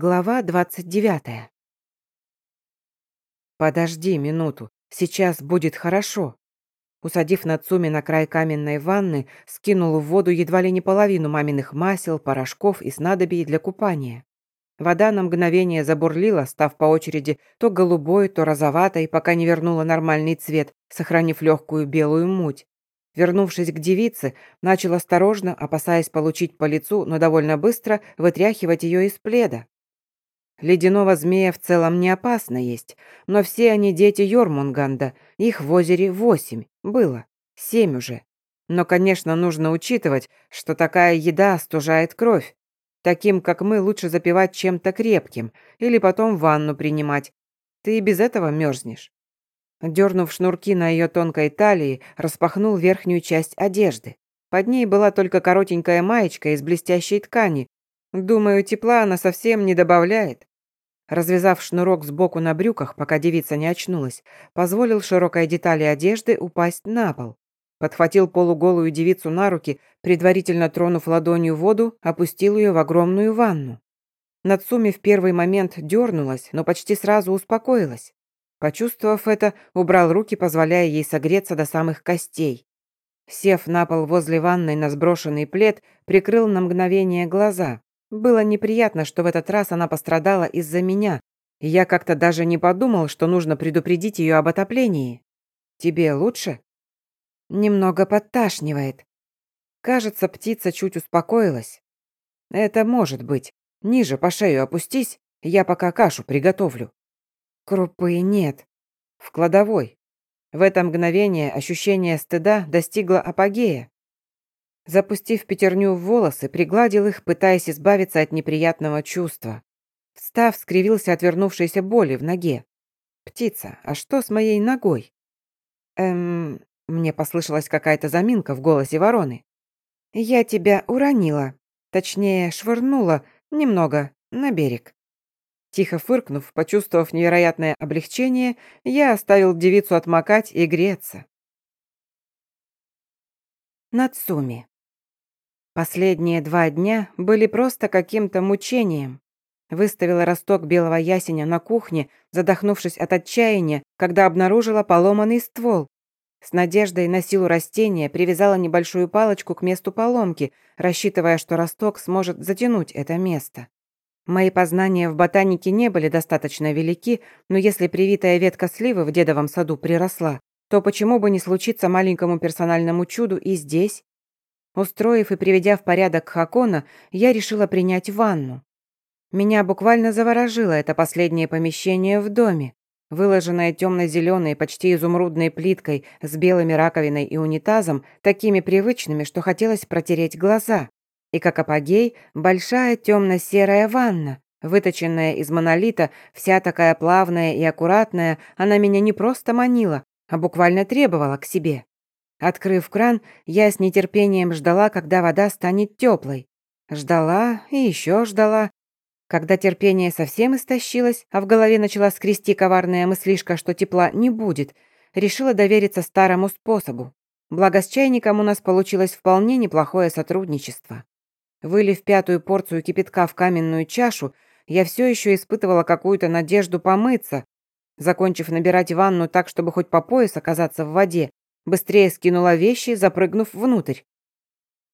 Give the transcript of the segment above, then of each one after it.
Глава 29. «Подожди минуту, сейчас будет хорошо». Усадив Нацуми на край каменной ванны, скинул в воду едва ли не половину маминых масел, порошков и снадобий для купания. Вода на мгновение забурлила, став по очереди то голубой, то розоватой, пока не вернула нормальный цвет, сохранив легкую белую муть. Вернувшись к девице, начал осторожно, опасаясь получить по лицу, но довольно быстро вытряхивать ее из пледа. Ледяного змея в целом не опасно есть, но все они дети Йормунганда, их в озере восемь, было, семь уже. Но, конечно, нужно учитывать, что такая еда остужает кровь. Таким, как мы, лучше запивать чем-то крепким или потом ванну принимать. Ты и без этого мерзнешь. Дернув шнурки на ее тонкой талии, распахнул верхнюю часть одежды. Под ней была только коротенькая маечка из блестящей ткани. Думаю, тепла она совсем не добавляет. Развязав шнурок сбоку на брюках, пока девица не очнулась, позволил широкой детали одежды упасть на пол. Подхватил полуголую девицу на руки, предварительно тронув ладонью воду, опустил ее в огромную ванну. Нацуми в первый момент дернулась, но почти сразу успокоилась. Почувствовав это, убрал руки, позволяя ей согреться до самых костей. Сев на пол возле ванной на сброшенный плед, прикрыл на мгновение глаза. Было неприятно, что в этот раз она пострадала из-за меня, я как-то даже не подумал, что нужно предупредить ее об отоплении. Тебе лучше? Немного подташнивает. Кажется, птица чуть успокоилась. Это может быть. Ниже по шею опустись, я пока кашу приготовлю. Крупы нет. В кладовой. В это мгновение ощущение стыда достигло апогея. Запустив пятерню в волосы, пригладил их, пытаясь избавиться от неприятного чувства. Встав, скривился отвернувшейся боли в ноге. «Птица, а что с моей ногой?» «Эм...» Мне послышалась какая-то заминка в голосе вороны. «Я тебя уронила. Точнее, швырнула немного на берег». Тихо фыркнув, почувствовав невероятное облегчение, я оставил девицу отмокать и греться. Нацуми. Последние два дня были просто каким-то мучением. Выставила росток белого ясеня на кухне, задохнувшись от отчаяния, когда обнаружила поломанный ствол. С надеждой на силу растения привязала небольшую палочку к месту поломки, рассчитывая, что росток сможет затянуть это место. Мои познания в ботанике не были достаточно велики, но если привитая ветка сливы в дедовом саду приросла, то почему бы не случиться маленькому персональному чуду и здесь? Устроив и приведя в порядок Хакона, я решила принять ванну. Меня буквально заворожило это последнее помещение в доме, выложенное темно-зеленой, почти изумрудной плиткой с белыми раковиной и унитазом, такими привычными, что хотелось протереть глаза. И как апогей, большая темно-серая ванна, выточенная из монолита, вся такая плавная и аккуратная, она меня не просто манила, а буквально требовала к себе. Открыв кран, я с нетерпением ждала, когда вода станет теплой. Ждала и еще ждала. Когда терпение совсем истощилось, а в голове начала скрести коварная мыслишка, что тепла не будет, решила довериться старому способу. Благо с чайником у нас получилось вполне неплохое сотрудничество. Вылив пятую порцию кипятка в каменную чашу, я все еще испытывала какую-то надежду помыться. Закончив набирать ванну так, чтобы хоть по пояс оказаться в воде, Быстрее скинула вещи, запрыгнув внутрь.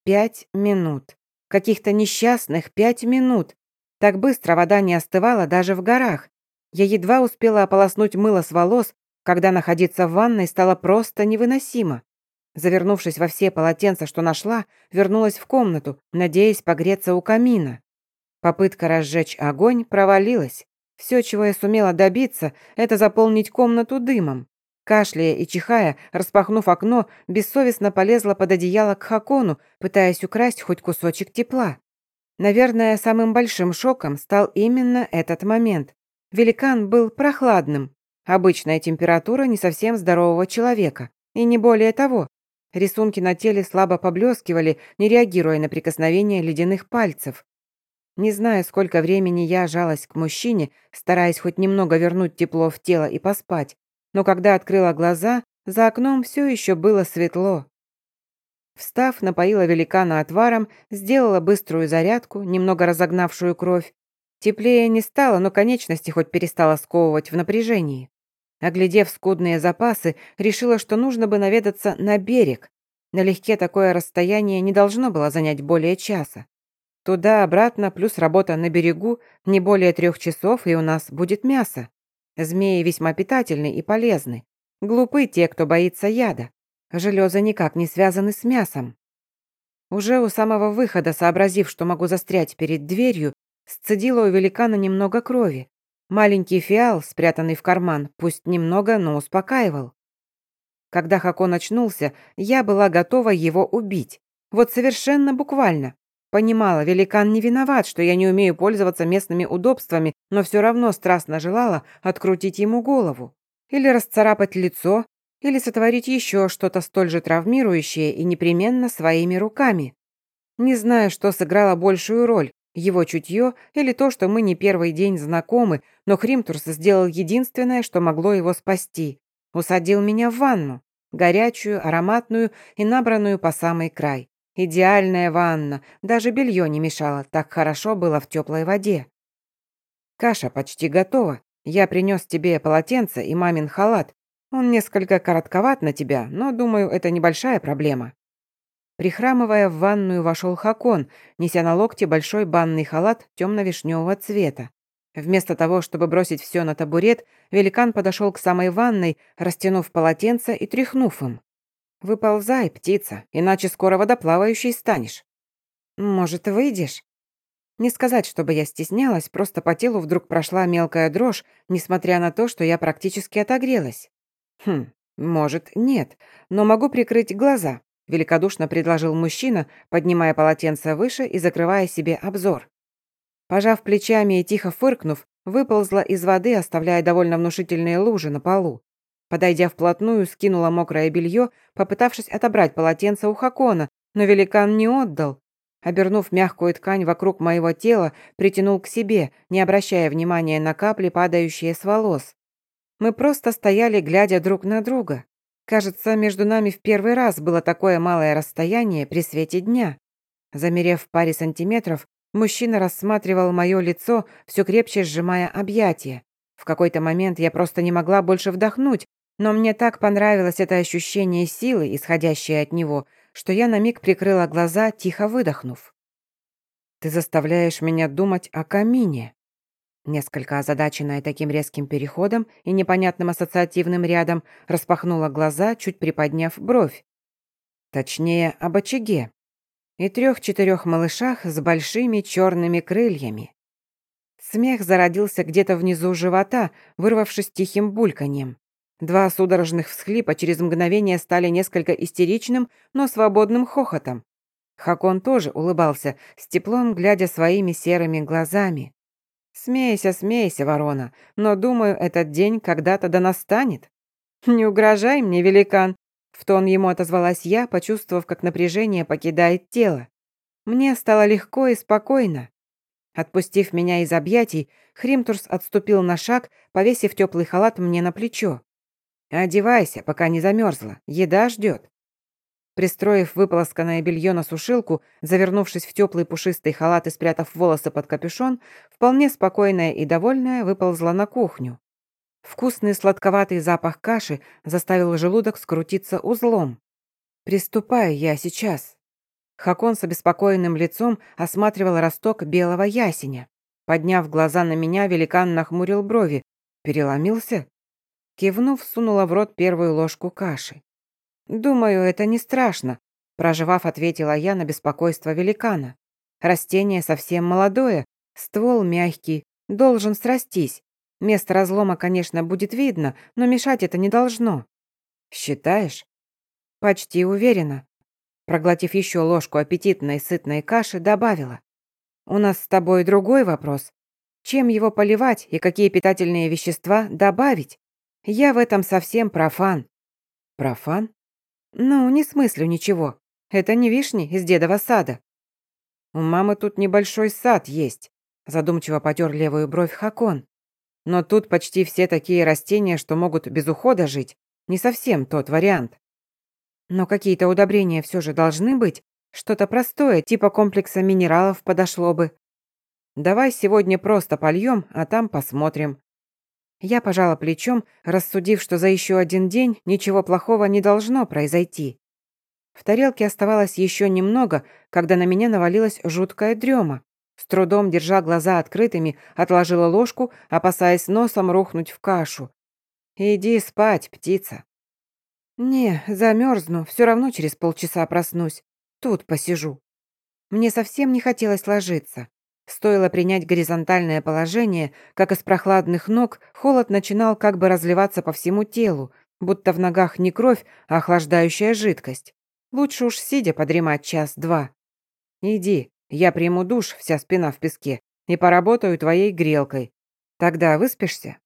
Пять минут. Каких-то несчастных пять минут. Так быстро вода не остывала даже в горах. Я едва успела ополоснуть мыло с волос, когда находиться в ванной стало просто невыносимо. Завернувшись во все полотенца, что нашла, вернулась в комнату, надеясь погреться у камина. Попытка разжечь огонь провалилась. Все, чего я сумела добиться, это заполнить комнату дымом. Кашляя и чихая, распахнув окно, бессовестно полезла под одеяло к Хакону, пытаясь украсть хоть кусочек тепла. Наверное, самым большим шоком стал именно этот момент. Великан был прохладным. Обычная температура не совсем здорового человека. И не более того. Рисунки на теле слабо поблескивали, не реагируя на прикосновение ледяных пальцев. Не знаю, сколько времени я жалась к мужчине, стараясь хоть немного вернуть тепло в тело и поспать, но когда открыла глаза, за окном все еще было светло. Встав, напоила великана отваром, сделала быструю зарядку, немного разогнавшую кровь. Теплее не стало, но конечности хоть перестала сковывать в напряжении. Оглядев скудные запасы, решила, что нужно бы наведаться на берег. Налегке такое расстояние не должно было занять более часа. Туда-обратно, плюс работа на берегу, не более трех часов, и у нас будет мясо. Змеи весьма питательны и полезны. Глупы те, кто боится яда. Железы никак не связаны с мясом. Уже у самого выхода, сообразив, что могу застрять перед дверью, сцедила у великана немного крови. Маленький фиал, спрятанный в карман, пусть немного, но успокаивал. Когда Хакон очнулся, я была готова его убить. Вот совершенно буквально. Понимала, великан не виноват, что я не умею пользоваться местными удобствами, но все равно страстно желала открутить ему голову. Или расцарапать лицо, или сотворить еще что-то столь же травмирующее и непременно своими руками. Не знаю, что сыграло большую роль, его чутье или то, что мы не первый день знакомы, но Хримтурс сделал единственное, что могло его спасти. Усадил меня в ванну, горячую, ароматную и набранную по самый край. Идеальная ванна, даже белье не мешало, так хорошо было в теплой воде. Каша почти готова. Я принес тебе полотенце и мамин халат. Он несколько коротковат на тебя, но, думаю, это небольшая проблема. Прихрамывая в ванную, вошел Хакон, неся на локте большой банный халат темно-вишневого цвета. Вместо того, чтобы бросить все на табурет, великан подошел к самой ванной, растянув полотенце и тряхнув им. «Выползай, птица, иначе скоро водоплавающей станешь». «Может, выйдешь?» Не сказать, чтобы я стеснялась, просто по телу вдруг прошла мелкая дрожь, несмотря на то, что я практически отогрелась. «Хм, может, нет, но могу прикрыть глаза», — великодушно предложил мужчина, поднимая полотенце выше и закрывая себе обзор. Пожав плечами и тихо фыркнув, выползла из воды, оставляя довольно внушительные лужи на полу. Подойдя вплотную, скинула мокрое белье, попытавшись отобрать полотенце у Хакона, но великан не отдал. Обернув мягкую ткань вокруг моего тела, притянул к себе, не обращая внимания на капли, падающие с волос. Мы просто стояли, глядя друг на друга. Кажется, между нами в первый раз было такое малое расстояние при свете дня. Замерев в паре сантиметров, мужчина рассматривал мое лицо, все крепче сжимая объятия. В какой-то момент я просто не могла больше вдохнуть, но мне так понравилось это ощущение силы, исходящее от него, что я на миг прикрыла глаза, тихо выдохнув. «Ты заставляешь меня думать о камине». Несколько озадаченная таким резким переходом и непонятным ассоциативным рядом, распахнула глаза, чуть приподняв бровь. Точнее, об очаге. И трех-четырех малышах с большими черными крыльями. Смех зародился где-то внизу живота, вырвавшись тихим бульканьем. Два судорожных всхлипа через мгновение стали несколько истеричным, но свободным хохотом. Хакон тоже улыбался, с теплом глядя своими серыми глазами. «Смейся, смейся, ворона, но, думаю, этот день когда-то да настанет». «Не угрожай мне, великан», — в тон ему отозвалась я, почувствовав, как напряжение покидает тело. Мне стало легко и спокойно. Отпустив меня из объятий, Хримтурс отступил на шаг, повесив теплый халат мне на плечо. «Одевайся, пока не замерзла. Еда ждет». Пристроив выполосканное белье на сушилку, завернувшись в теплый пушистый халат и спрятав волосы под капюшон, вполне спокойная и довольная выползла на кухню. Вкусный сладковатый запах каши заставил желудок скрутиться узлом. «Приступаю я сейчас». Хакон с обеспокоенным лицом осматривал росток белого ясеня. Подняв глаза на меня, великан нахмурил брови. Переломился? Кивнув, сунула в рот первую ложку каши. «Думаю, это не страшно», проживав, ответила я на беспокойство великана. «Растение совсем молодое, ствол мягкий, должен срастись. Место разлома, конечно, будет видно, но мешать это не должно». «Считаешь?» «Почти уверена». Проглотив еще ложку аппетитной сытной каши, добавила. «У нас с тобой другой вопрос. Чем его поливать и какие питательные вещества добавить? Я в этом совсем профан». «Профан?» «Ну, не смыслю ничего. Это не вишни из дедова сада». «У мамы тут небольшой сад есть», задумчиво потер левую бровь Хакон. «Но тут почти все такие растения, что могут без ухода жить. Не совсем тот вариант». «Но какие-то удобрения все же должны быть. Что-то простое, типа комплекса минералов подошло бы». Давай сегодня просто польем, а там посмотрим». Я пожала плечом, рассудив, что за еще один день ничего плохого не должно произойти. В тарелке оставалось еще немного, когда на меня навалилась жуткая дрема. С трудом, держа глаза открытыми, отложила ложку, опасаясь носом рухнуть в кашу. «Иди спать, птица». «Не, замерзну, все равно через полчаса проснусь. Тут посижу». Мне совсем не хотелось ложиться. Стоило принять горизонтальное положение, как из прохладных ног холод начинал как бы разливаться по всему телу, будто в ногах не кровь, а охлаждающая жидкость. Лучше уж сидя подремать час-два. Иди, я приму душ, вся спина в песке, и поработаю твоей грелкой. Тогда выспишься?»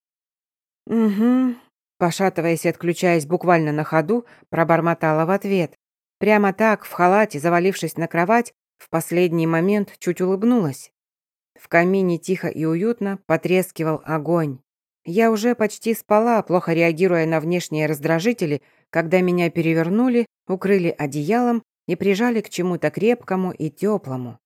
«Угу», пошатываясь и отключаясь буквально на ходу, пробормотала в ответ. Прямо так, в халате, завалившись на кровать, в последний момент чуть улыбнулась. В камине тихо и уютно потрескивал огонь. Я уже почти спала, плохо реагируя на внешние раздражители, когда меня перевернули, укрыли одеялом и прижали к чему-то крепкому и теплому.